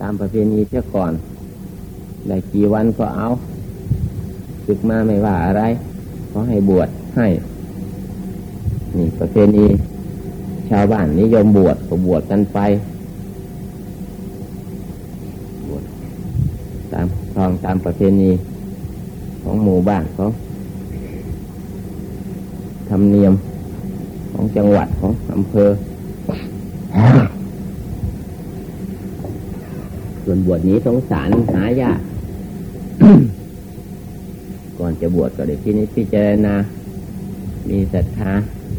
ตามประเพณีเช่ก่อนได้กี่วันก็เอาศึกมาไม่ว่าอะไรก็ให้บวชให้ นี่ประเพณีชาวบ้านนิยมบวชก็บวชกันไป บวชตามทองตามประเพณีของหมู่บ้านเขาธรรมเนียมของจังหวัดของอำเภอ ส่วน บวชนี้สงสารหายากก่อนจะบวชก็ได้ที่นี้พิจารณา มีศรัทธา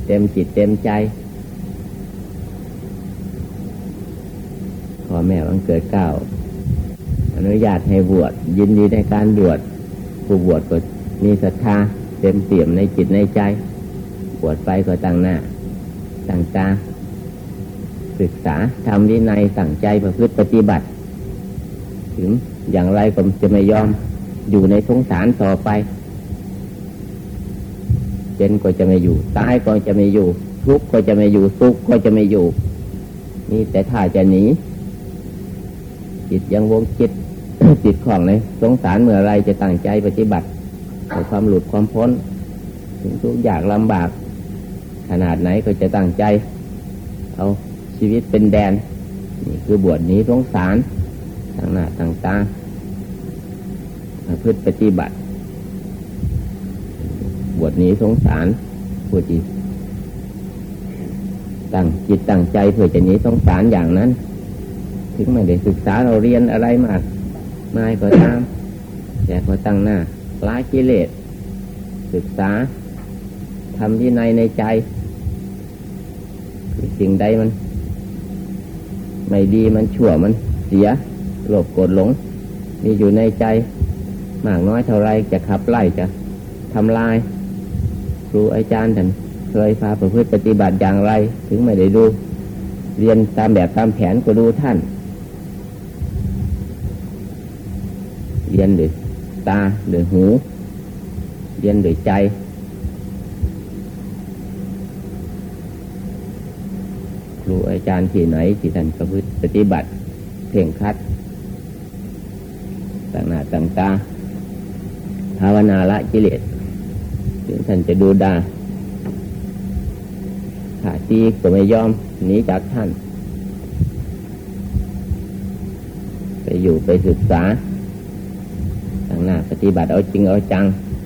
เต็มจิตเต็มใจพ่อแม่วันเกิดเก้าอนุญาตให้บวชยินดีในการบวชผู้บวชก็มีศรัทธาเต็มเปี่ยมในจิตในใจ บวชไปก็ตั้งหน้า ตั้งตาศึกษาทำวินัยตั้งใจประพฤติปฏิบัติ ถึง อย่างไรก็จะไม่ยอมอยู่ในสงสารต่อไปเจนก็จะไม่อยู่ ตายก็จะไม่อยู่ ทุกข์ก็จะไม่อยู่สุขก็จะไม่อยู่ นี่แต่ถ้าจะหนีจิตยังวงจิตจิตของในสงสารเมื่อไรจะตั้งใจปฏิบัติเพื่อความหลุดความพ้น ถึงทุกอย่างลำบาก ขนาดไหนก็จะตั้งใจ เอาชีวิตเป็นแดน นี่คือบวชนี้สงสาร ต่างหน้าต่างตาพืชปฏิบัติ บวชนี้สงสารผู้ที่ตั้งจิตตั้งใจเพื่อจะหนีสงสารอย่างนั้น ถึงไม่ได้ศึกษาเราเรียนอะไรมากมายก็ตาม แต่ก็ตั้งหน้าล้ากิเลส ศึกษาทำที่ในในใจสิ่งใดมัน ไม่ดีมันชั่วมันเสีย โลภโกรธหลง มีอยู่ในใจ มากน้อยเท่าไรจะขับไล่จะทำลาย ครูอาจารย์ท่านเคยพาประพฤติปฏิบัติอย่างไร ถึงไม่ได้ดู เรียนตามแบบตามแผนก็ดูท่าน เรียนด้วยตาด้วยหู เรียนด้วยใจครูอาจารย์ที่ไหนที่ท่านประพฤติปฏิบัติเพ่งคัด ต่างหน้าต่างตาภาวนาละกิเลสถึงท่านจะดูดาขาตีก็ไม่ยอมหนีจากท่าน ไปอยู่ไปศึกษาต่างหน้าปฏิบัติเอาจริงเอาจัง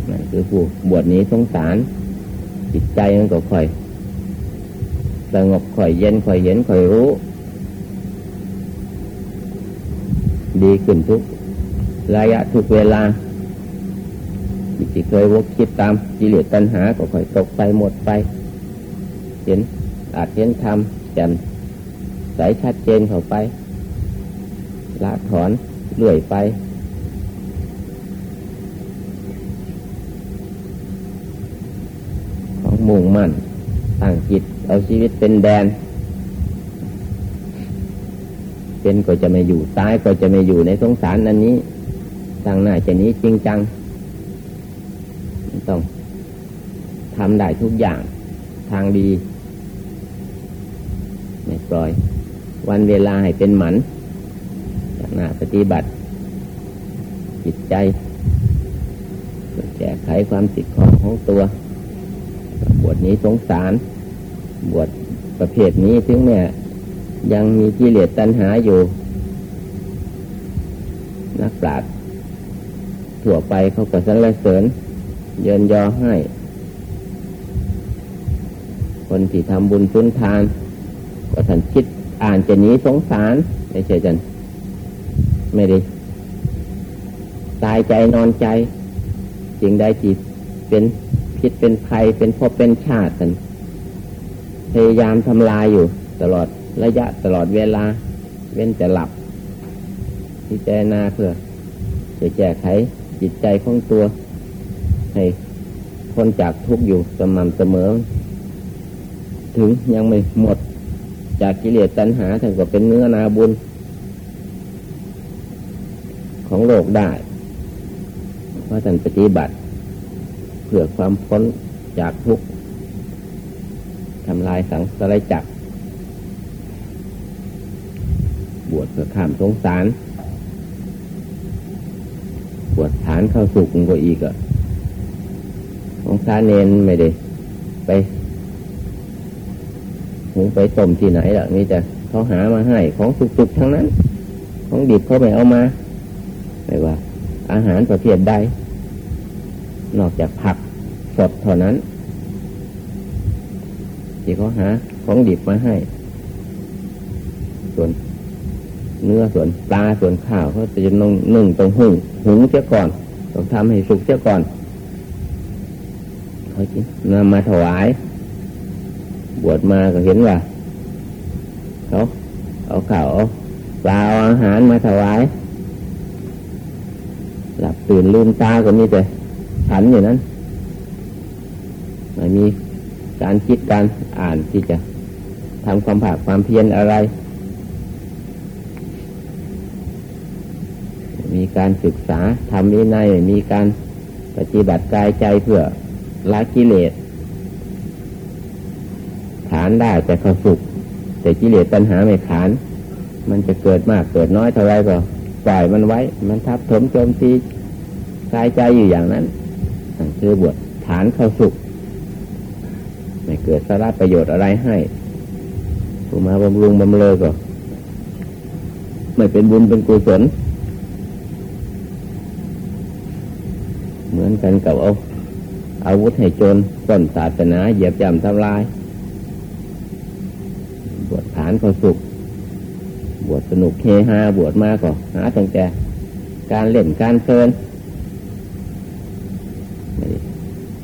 นั่นคือผู้บวชนี้สงสาร จิตใจมันก็ค่อยสงบค่อยเย็นค่อยเห็นค่อยรู้ ดีขึ้นทุก ระยะทุกเวลาที่เคยวกคิดตามกิเลสตัณหาก็ค่อยตกไปหมดไป เห็นอาจเห็นธรรมแจ่มใสชัดเจนเข้าไปละถอนเลื่อยไป ของมุ่งมั่นตั้งจิตเอาชีวิตเป็นแดน เป็นก็จะไม่อยู่ตายก็จะไม่อยู่ในสงสารนั้นนี้ ทางหน้าจะนี้จริงจัง ต้องทำได้ทุกอย่างทางดีไม่ปล่อย วันเวลาให้เป็นหมันจากหน้าปฏิบัติ จิตใจแก้ไขความติดข้องของตัว บวชนี้สงสาร บวชประเภทนี้ถึงแม้ยังมีกิเลสตัณหาอยู่ นักปราชญ์ ทั่วไปเขาก็สรรเสริญ เยินยอให้ คนที่ทำบุญสุนทาน ก็ท่านคิดอ่านจะหนีสงสารไม่ใช่จันไม่ได้ตายใจนอนใจสิ่งใดจิตเป็นพิษเป็นภัยเป็นพบเป็นชาติกันพยายามทำลายอยู่ ตลอดระยะตลอดเวลา เว้นแต่หลับพิจารณาเพื่อจะแก้ไข จิตใจของตัว ให้พ้นจากทุกข์อยู่สม่ำเสมอ ถึงยังไม่หมดจากกิเลสตัณหาถึงก็เป็นเนื้อนาบุญ ของโลกได้ เพราะท่านปฏิบัติ เพื่อความพ้นจากทุกข์ทำลายสังสารจักรบวชเพื่อข้ามสงสาร บวชฐาน เข้าสุกก็อีกอะสงสาเนนไม่ได้ไปหุงไปต้มที่ไหนล่ะนี่จะเขาหามาให้ของสุกๆทั้งนั้น ของดิบเขาไม่เอามาไม่ว่า อาหารประเภทใดนอกจากผักสดเท่านั้น ที่เขาหาของดิบมาให้ ส่วนเนื้อส่วนปลาส่วนข้าวเขาจะนงนึ่งตรงหุงหุงเสียก่อน ต้องทำให้สุกเสียก่อนเขาจะนำมาถวาย บวชมาก็เห็นว่าเขาเอาข้าวปลาเอาอาหารมาถวาย หลับตื่นลืมตาก็มีแต่ฉันอยู่นั้นไม่มีการคิดการอ่านที่จะทำความผากความเพียรอะไร มีการศึกษาทำวินัยมีการปฏิบัติกายใจเพื่อละกิเลสฐานได้แต่เขาสุข แต่กิเลสปัญหาไม่ขาน มันจะเกิดมากเกิดน้อยเท่าไรก็ปล่อยมันไว้ มันทับถมโจมตีกายใจอยู่อย่างนั้นคือบวชฐานเข้าสุข ไม่เกิดสาระประโยชน์อะไรให้ผู้มาบำรุงบำเรอก็ ไม่เป็นบุญเป็นกุศล เหมือนกันกับเอาอาวุธให้โจรต้นศาสนาเหยียบย่ำทำลาย บวชฐานเข้าสุข บวชสนุกเฮฮาบวชมากก็หาตั้งแต่การเล่นการเพลิน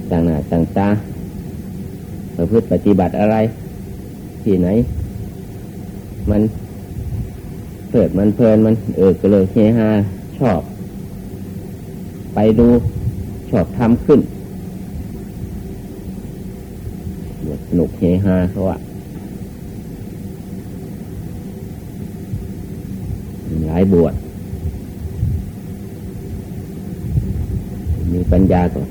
ต่างหน้าต่างตาประพฤติปฏิบัติอะไร ที่ไหน มันเกิดมันเพลินมันเออก็เลยเฮฮาชอบ ไปดู ชอบทำขึ้นบวชสนุกเฮฮาเขาอะหลายบวชมีปัญญาก็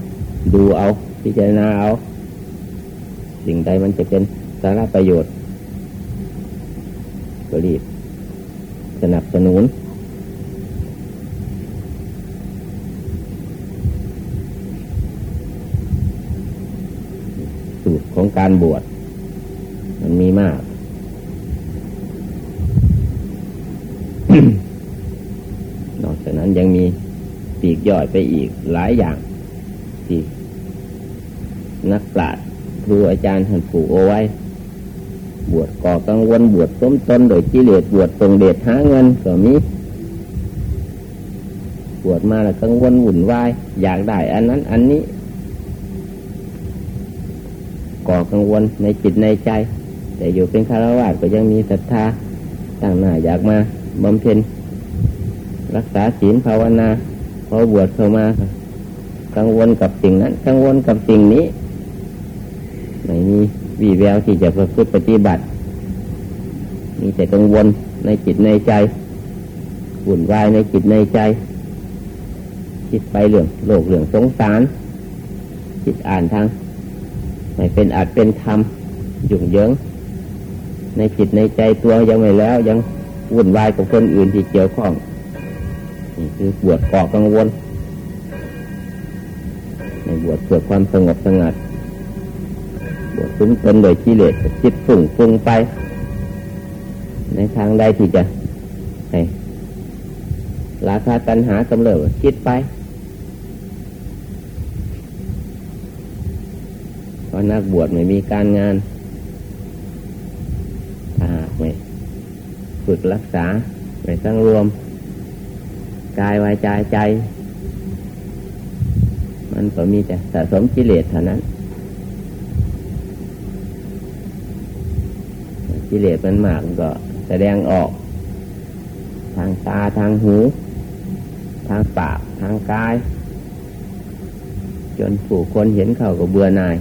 ดูเอา พิจารณาเอา สิ่งใดมันจะเป็นสาระประโยชน์ก็รีบสนับสนุน สูตรของ การบวชมันมีมาก นอกจากนั้นยังมีปีกย่อยไปอีกหลายอย่าง ที่นักปราชญ์ครูอาจารย์ท่านผูกเอาไว้ บวชก่อกังวลบวชต้มตนโดยกิเลสบวชตรงเดชหาเงินก็มีบวชมาแล้วกังวลหุ่นวาย อยากได้อันนั้น อันนี้ ก่อกังวลในจิตในใจ แต่อยู่เป็นคารวะก็ยังมีศรัทธาตั้งหน้าอยากมาบำเพ็ญรักษาศีลภาวนาพอบวชเข้ามากังวลกับสิ่งนั้น กังวลกับสิ่งนี้ไม่มีวีแววที่จะประพฤติปฏิบัติ มีแต่กังวลในจิตในใจวุ่นวายในจิตในใจ คิดไปเรื่องโลกเรื่องสงสาร คิดอ่านทาง ไม่เป็นอาจเป็นธรรมยุ่งเหยิง ในจิตในใจตัวยังไม่แล้ว ยังวุ่นวายกับคนอื่นที่เกี่ยวข้องนี่คือบวชก่อกังวลในบวชเพื่อความสงบสงัดบวชซุ้มตนโดยกิเลสจิตฝุ่งฟุ้งไป ในทางใดที่จะให้ราคาตัณหากำเริบคิดไป พราะนักบวชไม่มีการงานถ้าไม่ฝึกรักษาไม่ตั้งรวม กายวายใจใจ มันก็มีแต่สะสมกิเลสเท่านั้น กิเลสมันมากก็แสดงออก ทางตาทางหู ทางปาก ทางกาย จนผู้คนเห็นเขาก็เบื่อหน่าย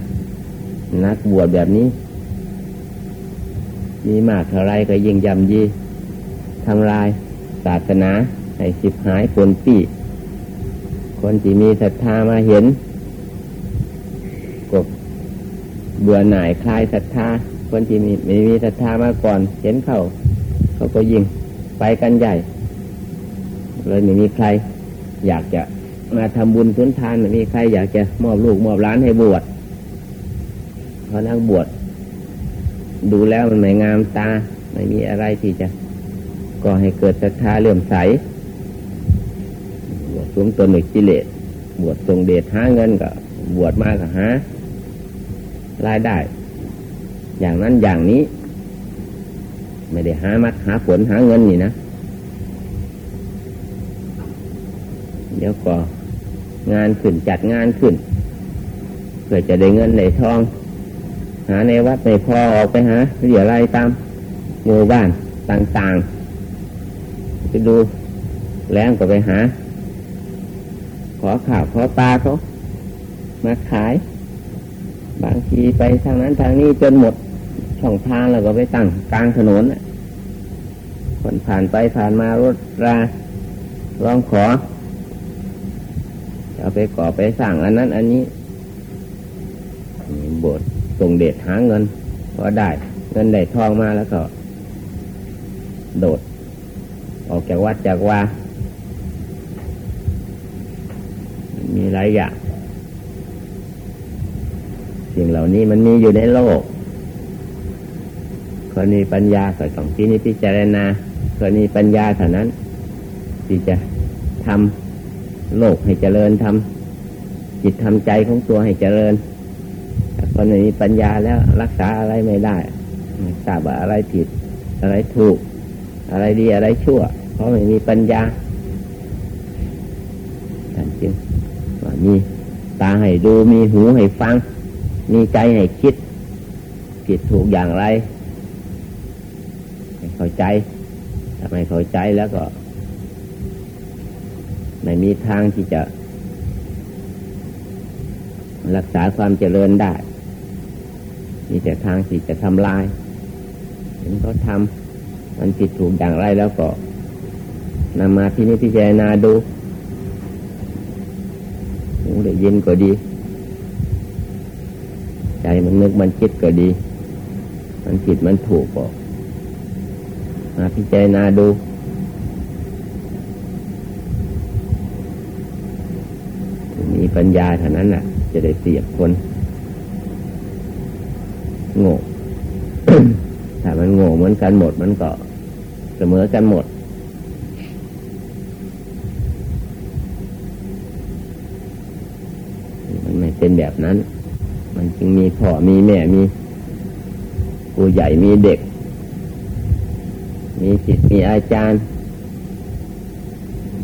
นักบวชแบบนี้ มีมากเท่าไรก็ยิ่งยำยีทำลายศาสนาให้สิบหายผลปีคนที่มีศรัทธามาเห็นก็เบื่อหน่ายคลายศรัทธา คนที่มีไม่มีศรัทธามาก่อน เห็นเขาเขาก็ยิ่งไปกันใหญ่ เลยไม่มีใคร อยากจะมาทำบุญทุนทานไม่มีใครอยากจะมอบลูกมอบร้านให้บวช เพราะนั่งบวชดูแล้วมันไม่งามตา ไม่มีอะไรที่จะก็ให้เกิดศรัทธาเลื่อมใส บวชสูงตัวหนึ่งกิเลสบวชทรงเดชหาเงินก็บวชมากก็หารายได้ อย่างนั้นอย่างนี้ ไม่ได้หามัดหาผลหาเงินนี่นะเดี๋ยวก็งานขึ้นจัดงานขึ้นเพื่อจะได้เงินได้ทอง หาในวัดในพอออกไปหาเรียอะไรตามหมู่บ้านต่างๆ ไปดูแล้งก็ไปหา ขอข่าวขอปลาเขามาขาย บางทีไปทางนั้นทางนี้จนหมดช่องทางแล้วก็ไปตั้งกลางถนนคนผ่านไปผ่านมารถราลองขอ เอาไปก่อไปสั่งอันนั้น อันนี้บท ส่งเดชหาเงินพอได้ เงินได้ทองมาแล้วก็ โดด ออกจากวัดจากว่า มีหลายอย่างสิ่งเหล่านี้มันมีอยู่ในโลก คนมีปัญญาก็ต้องที่นี้พิจารณาคนมีปัญญาเท่านั้นที่จะทำโลกให้เจริญทำจิตทำใจของตัวให้เจริญ แต่คนมีปัญญาแล้วรักษาอะไรไม่ได้ไม่ทราบว่าอะไรผิด อะไรถูก อะไรดีอะไรชั่ว เพราะไม่มีปัญญาท่านจึงว่ามีตาให้ดูมีหูให้ฟัง มีใจให้คิด ผิดถูกอย่างไรเข้าใจถ้าไม่เข้าใจแล้วก็ไม่มีทางที่จะ รักษาความเจริญได้ มีแต่ทางที่จะทำลายเห็นเขาทำมันผิดถูกอย่างไรแล้วก็นำมาที่นี่พิจารณาดูหูได้ยินก็ดี ใจมันนึกมันคิดก็ดี มันผิดมันถูกก็มาพิจารณาดูมีปัญญาเท่านั้นน่ะ จะได้เสียบคน โง่ ถ้ามันโง่เหมือนกันหมดมันก็เสมอกันหมด มันไม่เป็นแบบนั้น มันจึงมีพ่อมีแม่มีผู้ใหญ่มีเด็ก มีจิตมีอาจารย์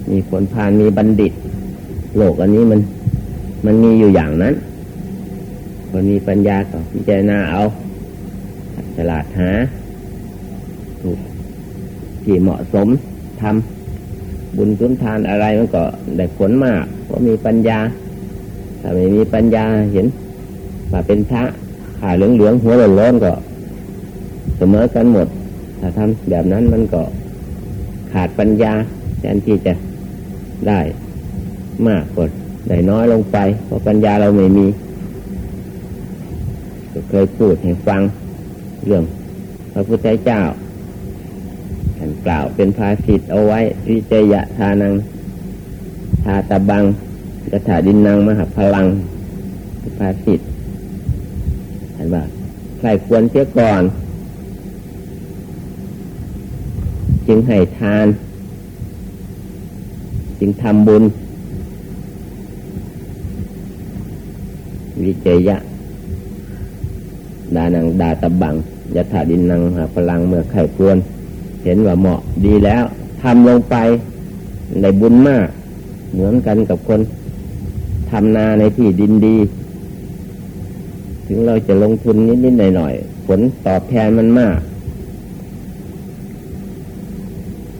มีคนพานมีบัณฑิต โลกอันนี้มัน มันมีอยู่อย่างนั้นคนมีปัญญาก็พิจารณาเอา ฉลาดหาถูกที่เหมาะสมทำบุญทุนทานอะไรมันก็ได้ผลมากเพราะมีปัญญาถ้าไม่มีปัญญาเห็นว่าเป็นพระขาเหลืองเหลืองหัวหล่นล้นก็ เสมอกันหมด ถ้าทำแบบนั้นมันก็ขาดปัญญาแทนที่จะได้มากกว่าได้น้อยลงไป เพราะปัญญาเราไม่มีเคยพูดให้ฟัง เรื่องพระพุทธเจ้าท่านกล่าวเป็นภาษิตเอาไว้วิจยะทานังทาตะบังกระถาดินนางมหาพลังภาษิตท่านว่าใครควรเสียก่อน จึงให้ทาน จึงทำบุญ วิจยะดานังดาตะบัง ยถาดินนังหาพลังเมื่อไข่ควร เห็นว่าเหมาะดีแล้วทำลงไปในบุญมาก เหมือนกันกับคนทำนาในที่ดินดี ถึงเราจะลงทุนนิดๆหน่อยๆผลตอบแทนมันมาก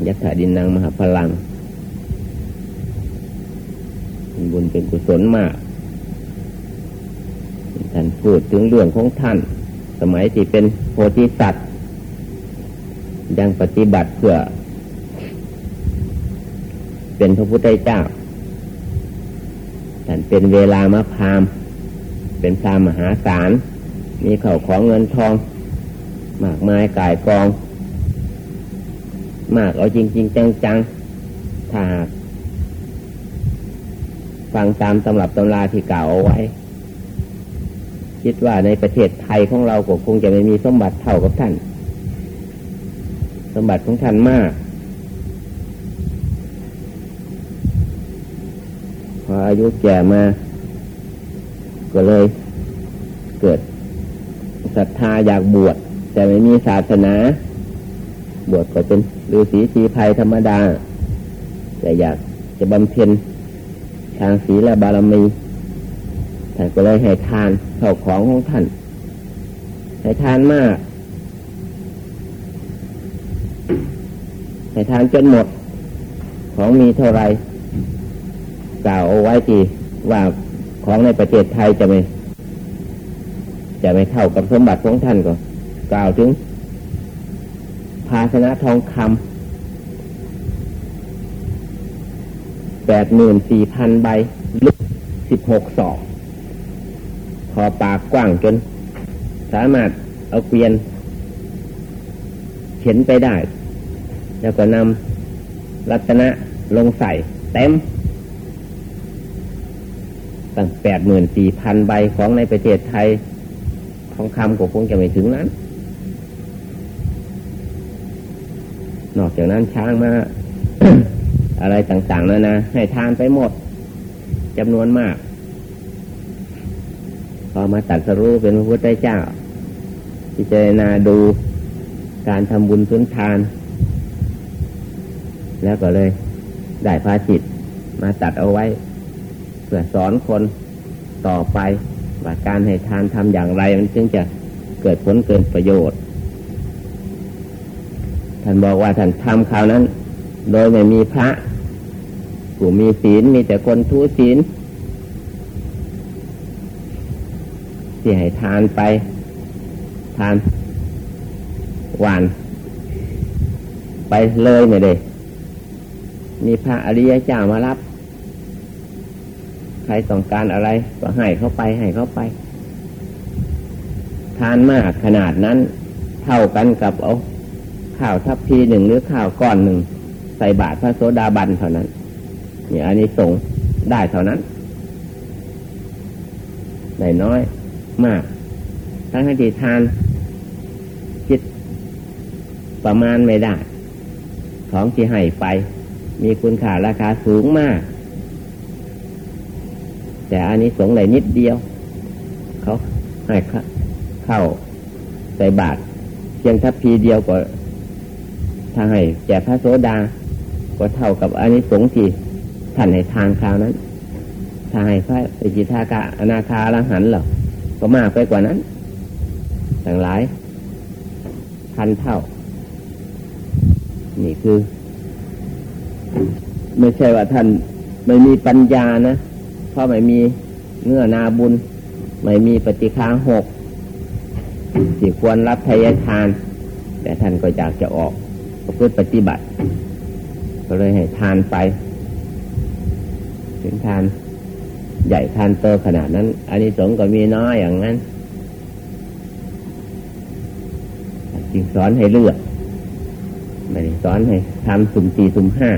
ยะถาดินนางมหาพลังเป็นบุญเป็นกุศลมากท่านพูดถึงเรื่องของท่าน สมัยที่เป็นโพธิสัตว์ยังปฏิบัติเพื่อ เป็นพระพุทธเจ้าท่เป็นเวลามะพาม เป็นพรามมหาศาล มีเข่าของเงินทอง มากมายกายกอง มากเอาจริงๆจังๆถ้าฟังตามตำรับตำราที่กล่าวเอาไว้ คิดว่าในประเทศไทยของเราก็คงจะไม่มีสมบัติเท่ากับท่าน สมบัติของท่านมากพออายุแก่มา ก็เลยเกิดศรัทธาอยากบวชแต่ไม่มีศาสนา บวชก็เป็นฤาษีชีภัยธรรมดา แต่อยากจะบำเพ็ญทางศีลบารมี ท่านก็เลยให้ทานเข้าของของท่าน ให้ทานมาก ให้ทานจนหมด ของมีเท่าไรกล่าวเอาไว้ที่ว่าของในประเทศไทยจะไม่ จะไม่เท่ากับสมบัติของท่านก็ กล่าวถึง ภาชนะทองคำแปดหมื่นสี่พันใบลึกสิบหกศอก พอปากกว้างจน สามารถเอาเกวียนเข็นไปได้ แล้วก็นำรัตนะลงใส่เต็ม ตั้งแปดหมื่นสี่พันใบของในประเทศไทย ทองคำก็คงจะไม่ถึงนั้น นอกจากนั้นช้างมา อะไรต่างๆนานาให้ทานไปหมดจำนวนมาก พอมาตัดสรู้เป็นพระพุทธเจ้า พิจารณาดูการทำบุญสุนทาน แล้วก็เลยได้พาจิตมาตัดเอาไว้ เพื่อสอนคนต่อไปว่าการให้ทานทำอย่างไร มันจึงจะเกิดผลเกิดประโยชน์ ท่านบอกว่าท่านทำคราวนั้น โดยไม่มีพระผู้มีศีลมีแต่คนทุศีล ที่ให้ทานไป ทานหวาน ไปเลยไม่ได้มีพระอริยเจ้ามารับ ใครต้องการอะไร ก็ให้เขาไปให้เขาไป ทานมากขนาดนั้น เท่ากันกับเอาข้าวทัพพีหนึ่งหรือข้าวก้อนหนึ่ง ใส่บาตรพระโสดาบันเท่านั้นนี่อันนี้ส่งได้เท่านั้นได้น้อย มากทั้งที่ทานคิดประมาณไม่ได้ ของที่ให้ไป มีคุณค่าราคาสูงมาก แต่อันนี้สงไหนนิดเดียว เขาให้เข้าใส่บาทเพียงทัพพีเดียวก็ถ้าให้แจกพระโสดา ก็เท่ากับอันนี้สงที่ท่านให้ทานคราวนั้นถ้าให้พระสกิทากะอนาคาละหันหรอก ก็มากไปกว่านั้นต่างหลาย พันเท่า นี่คือ ไม่ใช่ว่าท่านไม่มีปัญญานะ เพราะไม่มีเงื่อนาบุญ ไม่มีปฏิฆาหกที่ควรรับทายทาน แต่ท่านก็อยากจะออกก็เพื่อปฏิบัติ ก็เลยให้ทานไป ถึงทานใหญ่ทานโตขนาดนั้น อันนี้สงก็มีน้อยอย่างนั้นจึงสอนให้เลือกไม่ได้สอนให้ทำสุ่มสี่สุ่มห้า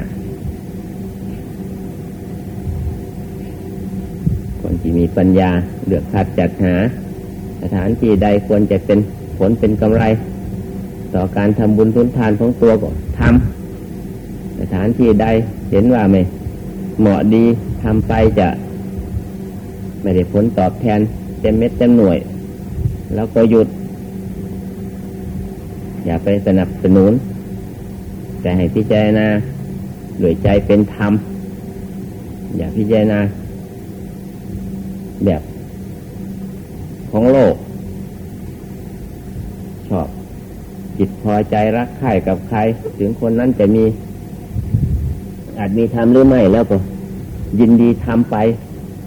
คนที่มีปัญญาเลือกคัดจัดหา สถานที่ใดควรจะเป็นผลเป็นกำไร ต่อการทำบุญทุนทานของตัวก็ทำสถานที่ใดเห็นว่าไม่เหมาะดีทำไปจะ ไม่ได้ผลตอบแทนเต็มเม็ดเต็มหน่วย แล้วก็หยุด อย่าไปสนับสนุน แต่ให้พิจารณาด้วยใจเป็นธรรม อย่าพิจารณาแบบของโลก ชอบจิตพอใจรักใครกับใคร ถึงคนนั้นจะมี อาจมีทำหรือไม่แล้วก็ยินดีทำไป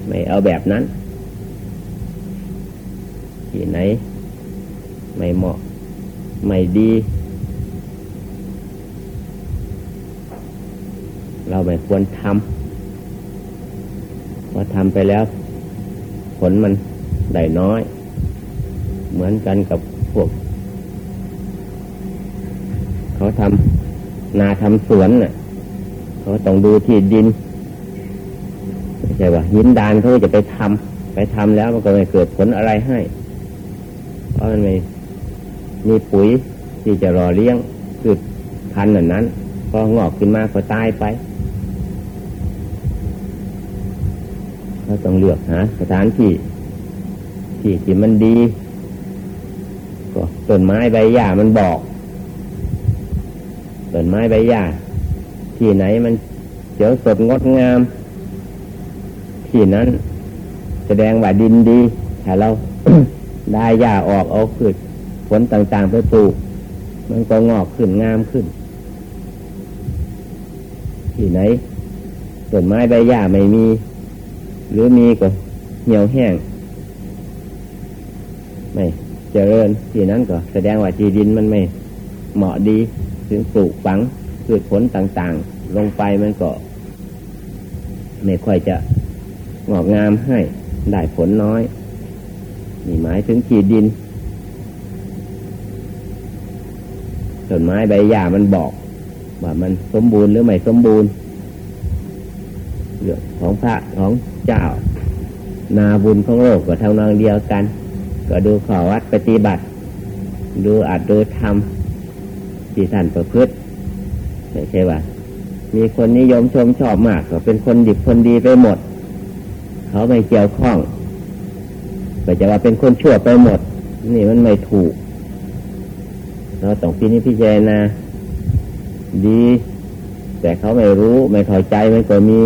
ไม่เอาแบบนั้น ที่ไหน ไม่เหมาะ ไม่ดี เราไม่ควรทำพอทำไปแล้ว ผลมันได้น้อย เหมือนกันกับพวก เขาทำนาทำสวนน่ะ เขาต้องดูที่ดิน ใช่ว่าหินดานเขาจะไปทำไปทำแล้วมันก็ไม่เกิดผลอะไรให้ เพราะมันไม่มีปุ๋ยที่จะรอเลี้ยงคือพันธุ์นั้นพองอกขึ้นมาก็ตายไปเราต้องเลือกหาสถานที่ที่ที่มันดี ก็ต้นไม้ใบหญ้ามันบอกต้นไม้ใบหญ้าที่ไหนมันเขียวสดงดงาม ที่นั้น แสดงว่าดินดีถ้าเราได้หญ้าออกเอาขึ้นผลต่างๆไปปลูก มันก็งอกขึ้นงามขึ้น ที่ไหนต้นไม้ใบหญ้าไม่มี หรือมีก็เหี่ยวแห้ง ไม่เจริญที่นั้นก็ แสดงว่าที่ดินมันไม่เหมาะดี ถึงปลูกฝังพืชผลต่างๆ ลงไปมันก็ ไม่ค่อยจะ งอกงามให้ได้ผลน้อยนี่หมายถึงที่ดินต้นไม้ใบหญ้ามันบอก ว่ามันสมบูรณ์หรือไม่สมบูรณ์เรื่องของพระของเจ้า นาบุญของโลกก็เท่านองเดียวกัน ก็ดูขอวัดปฏิบัติ ดูอาจดูธรรมที่ท่านประพฤติไม่ใช่ว่า มีคนนิยมชมชอบมาก ก็เป็นคนดิบคนดีไปหมด เขาไม่เกี่ยวข้องก็จะว่าเป็นคนชั่วไปหมด นี่มันไม่ถูก เราต้องพินิจพิจารณาดี แต่เขาไม่รู้ไม่เข้าใจมันก็มี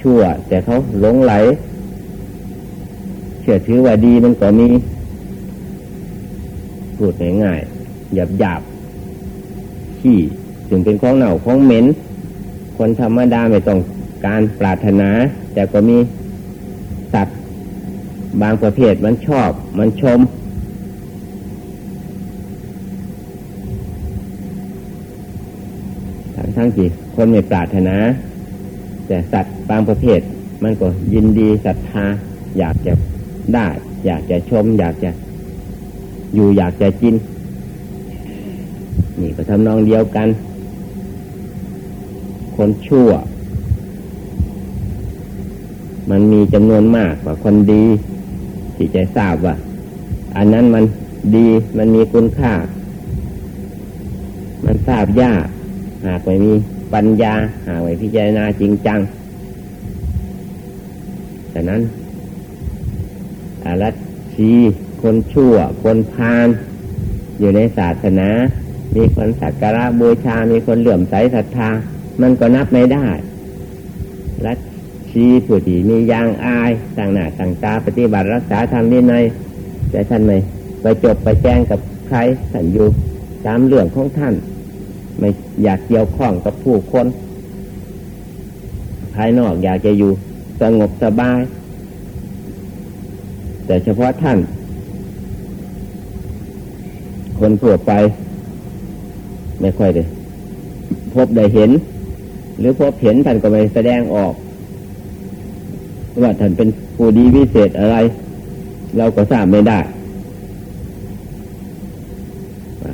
ชั่ว แต่เขาหลงไหล เชื่อถือว่าดีมันก็มีพูดง่ายๆหยาบหยาบขี้ถึงเป็นของเน่าของเหม็น คนธรรมดาไม่ต้องการปรารถนา แต่ก็มี สัตว์ บางประเภทมันชอบมันชมทั้งที่คนไม่ปรารถนา แต่สัตว์บางประเภท มันก็ยินดีศรัทธาอยากจะได้ อยากจะชม อยากจะ อยู่อยากจะกิน นี่ก็ทำนองเดียวกัน คนชั่ว มันมีจำนวนมากกว่าคนดี ที่จะทราบว่า อันนั้นมันดีมันมีคุณค่า มันทราบยากหากไม่มีปัญญา หากไม่พิจารณาจริงจังแต่นั้นอารัชีคนชั่ว คนพาลอยู่ในศาสนา มีคนสักการะบูชา มีคนเหลื่อมใสศรัทธา มันก็นับไม่ได้รัช ผู้ที่มียางอายต่างหน้าต่างตาปฏิบัติรักษาธรรมนี่ในแต่ท่านไม่ไปจบไปแจ้งกับใครท่านอยู่ตามเรื่องของท่าน ไม่อยากเกี่ยวข้องกับผู้คนภายนอกอยากจะอยู่สงบสบาย แต่เฉพาะท่าน คนทั่วไป ไม่ค่อยได้พบได้เห็น หรือพบเห็นท่านก็ไม่แสดงออก ว่าท่านเป็นผู้ดีวิเศษอะไร เราก็ทราบไม่ได้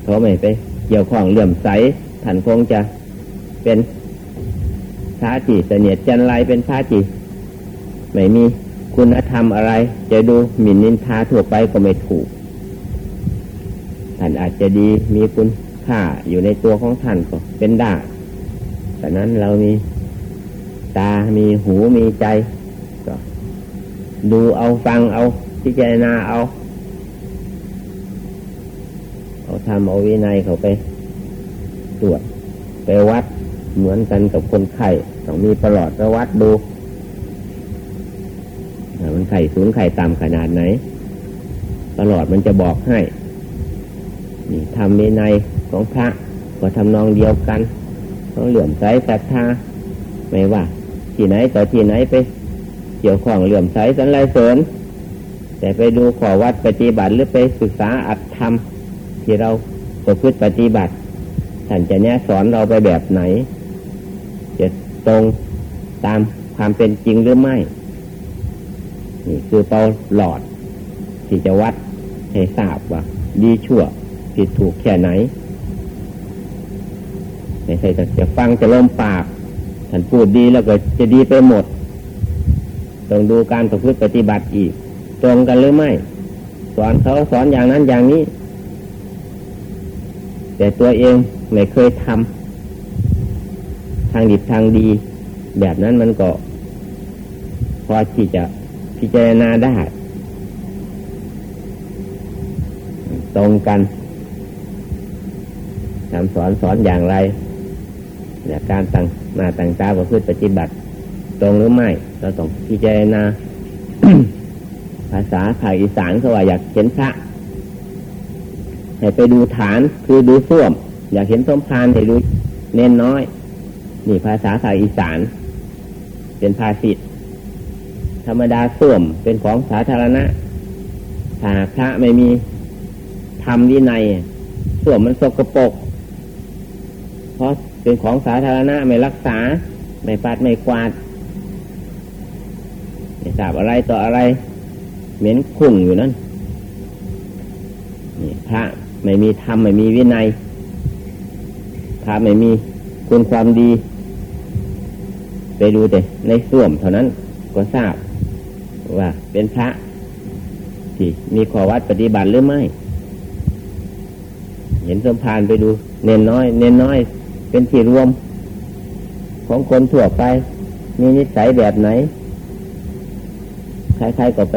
เขาไม่ไปเกี่ยวข้องเลื่อมใสท่านคงจะเป็นพระจิเสนียดจันไรเป็นพระจิไม่มีคุณธรรมอะไร จะดูหมิ่นนินทาทั่วไปก็ไม่ถูก ท่านอาจจะดีมีคุณค่าอยู่ในตัวของท่านก็เป็นได้แต่นั้นเรามีตา มีหู มีใจ ดูเอาฟังเอาพิจารณาเอา เอาทำเอาวินัยเขาไป ตรวจไปวัดเหมือนกันกับคนไข้ต้องมีประหลอดระวัดดูมันไข่สูงไข่ต่ำขนาดไหนตลอดมันจะบอกให้นี่ทำในในของพระก็ทำนองเดียวกันต้องเหลื่อมใสศรัทธาไม่ว่า ที่ไหนต่อที่ไหนไป เกี่ยวข้องเหลื่อมใสสันไรเสริญแต่ไปดูขอวัดปฏิบัติหรือไปศึกษาอัตธรรม ที่เราประพฤติปฏิบัติท่านจะแนะสอนเราไปแบบไหน จะตรงตามความเป็นจริงหรือไม่ นี่คือเปาหลอด ที่จะวัดให้ทราบว่า ดีชั่วผิดถูกแค่ไหนไม่ใช่จะฟังจะลมปากท่านพูดดีแล้วก็จะดีไปหมด ต้องดูการประพฤติปฏิบัติอีก ตรงกันหรือไม่ สอนเขาสอนอย่างนั้นอย่างนี้ แต่ตัวเองไม่เคยทำทางดีทางดี แบบนั้นมันก็ พอที่จะพิจารณาได้ตรงกันทำสอนสอนอย่างไรเนี่การตั้งมาตั้งตาประพฤติปฏิบัติ ตรงหรือไม่ เราต้องพิจารณาภาษาภาคอีสานเขาว่าอยากเห็นพระให้ไปดูฐานคือดูส้วม อยากเห็นส้มพานให้ดูเน้นน้อย นี่ภาษาภาคอีสาน เป็นภาษิตธรรมดาส้วมเป็นของสาธารณะถ้าพระไม่มีทำวินัยส้วมมันสกรปรกเพราะเป็นของสาธารณะไม่รักษา ไม่ปัดไม่กวาด ไม่ทราบอะไรต่ออะไร เหม็นขุ่งอยู่นั่นนี่พระไม่มีธรรมไม่มีวินัยพระไม่มีคุณความดี ไปดูแต่ในส่วมเท่านั้นก็ทราบ ว่าเป็นพระที่มีขอวัดปฏิบัติหรือไม่ เห็นสมภารไปดู เน้นน้อย เน้นน้อย เป็นที่รวม ของคนทั่วไป มีนิสัยแบบไหน ใครๆก็ไป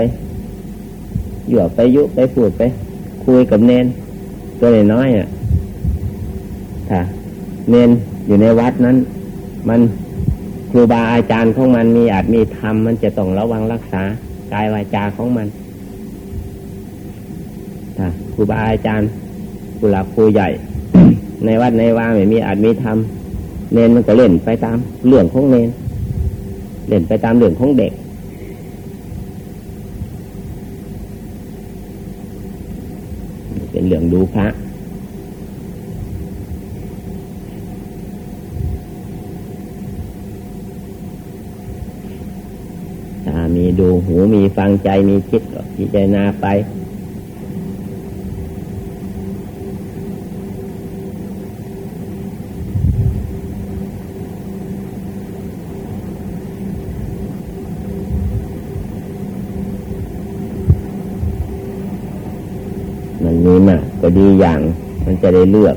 หยวไปยุไปพูดไป คุยกับเนนตัวน้อยอะถ้าเนนอยู่ในวัดนั้น มันครูบาอาจารย์ของมันมีอาจมีธรรมมันจะต้องระวังรักษากายวาจาของมันถ้าครูบาอาจารย์ผู้หลักครูใหญ่ ในวัดในว่าไม่มีอาจมีทำเนนมันก็เล่นไปตามเรื่องของเนนเล่นไปตามเรื่องของเด็กเป็นเรื่องดูพระตามีดูหูมีฟังใจมีคิดก็พิจารณาไปมีมา ก็ดีอย่าง มันจะได้เลือก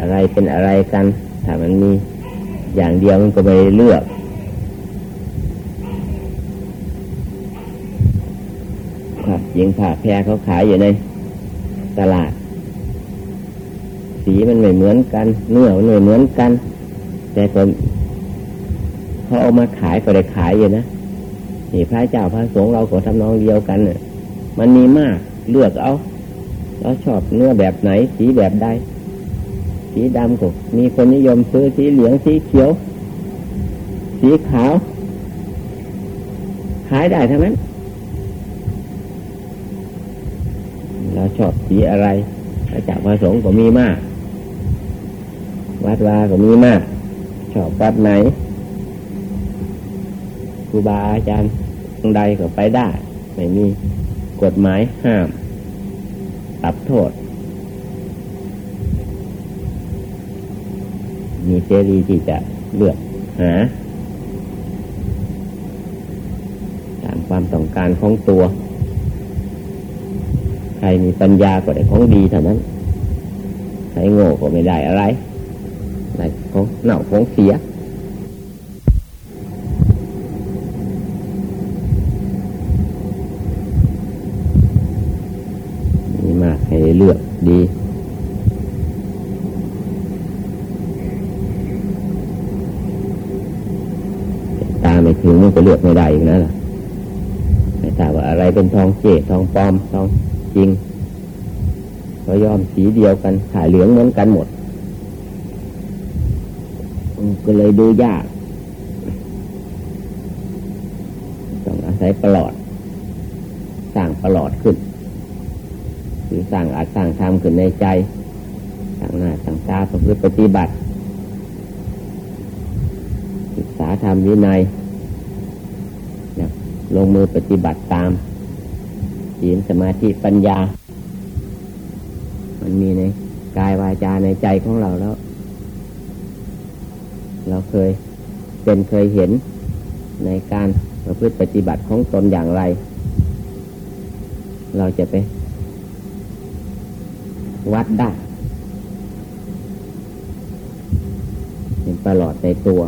อะไรเป็นอะไรกัน ถ้ามันมีอย่างเดียวมันก็ไม่ได้เลือกผักยิงผักแพรเขาขายอยู่ในตลาด สีมันไม่เหมือนกัน เนื้อมันไม่เหมือนกัน แต่คนเขาเอามาขายก็ได้ขายอยู่นะนี่พระเจ้าพระสงฆ์เราก็ทำนองเดียวกันเนี่ยมันมีมากเลือกเอา เราชอบเนื้อแบบไหน สีแบบใด สีดำก็มีคนนิยมซื้อสีเหลืองสีเขียว สีขาว ขายได้ทั้งนั้น เราชอบสีอะไรพระจากพระสงฆ์ก็มีมาก วัดวาก็มีมาก ชอบวัดไหนครูบาอาจารย์ตรงใดก็ไปได้ ไม่มีกฎหมายห้าม ตับโทษ มีเจรีที่จะเลือกหาตามความต้องการของตัว ใครมีปัญญาก็ได้ของดีเท่านั้น ใครโง่ก็ไม่ได้อะไรได้ของเน่าของเสียเลือกดี ตาไม่ถึงมันก็เลือกไม่ได้อีกนะไม่ทราบว่า อะไรเป็นทองเจทองปลอมทองจริงก็ยอมสีเดียวกันขายเหลืองเหมือนกันหมด ก็เลยดูยาก ต้องอาศัยประหลอด สร้างประหลอดขึ้นคือสร้างอาจสร้างธรรมขึ้นในใจสร้างหน้าสร้างตาประพฤติปฏิบัติ ศึกษาธรรมวินัยลงมือปฏิบัติตาม ศีลสมาธิปัญญา มันมีในกายวาจาในใจของเราแล้ว เราเคยเป็นเคยเห็นในการประพฤติปฏิบัติของตนอย่างไร เราจะไป วัดได้เป็นประหลอดในตัว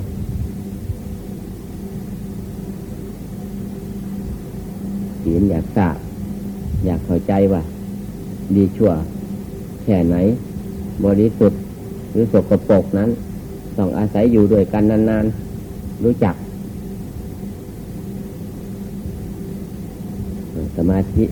ศีลอยากทราบ อยากเข้าใจว่า ดีชั่วแค่ไหน บริสุทธิ์หรือสกปรกนั้น ต้องอาศัยอยู่ด้วยกันนานๆ รู้จัก สมาธิ